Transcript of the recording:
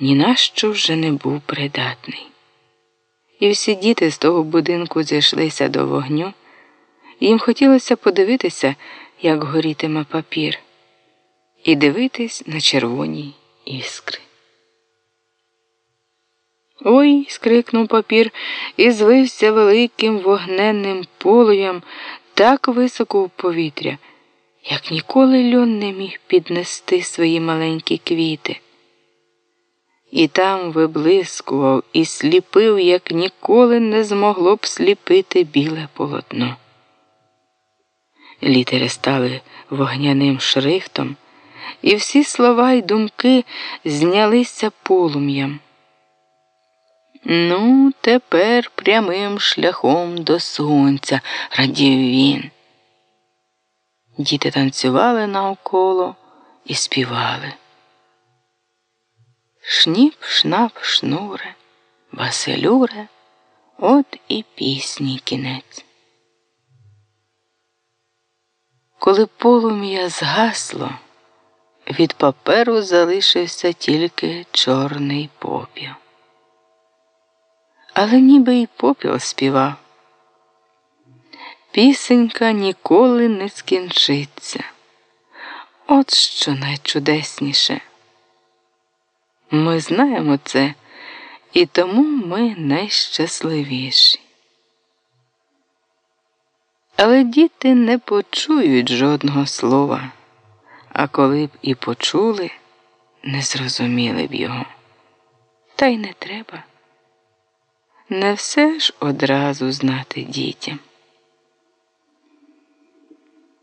ні на що вже не був придатний. І всі діти з того будинку зійшлися до вогню, їм хотілося подивитися, як горітиме папір, і дивитись на червоні іскри. Ой. скрикнув папір і звився великим вогненним полуям так високо в повітря, як ніколи льон не міг піднести свої маленькі квіти. І там виблискував і сліпив, як ніколи не змогло б сліпити біле полотно. Літери стали вогняним шрифтом, і всі слова й думки знялися полум'ям. Ну, тепер прямим шляхом до сонця, радів він. Діти танцювали навколо і співали. Шніп, шнап, шнуре, Василюре, от і пісні кінець. Коли полум'я згасло, від паперу залишився тільки чорний попіл але ніби й попіл співав. Пісенька ніколи не скінчиться. От що найчудесніше. Ми знаємо це, і тому ми найщасливіші. Але діти не почують жодного слова, а коли б і почули, не зрозуміли б його. Та й не треба не все ж одразу знати дітям.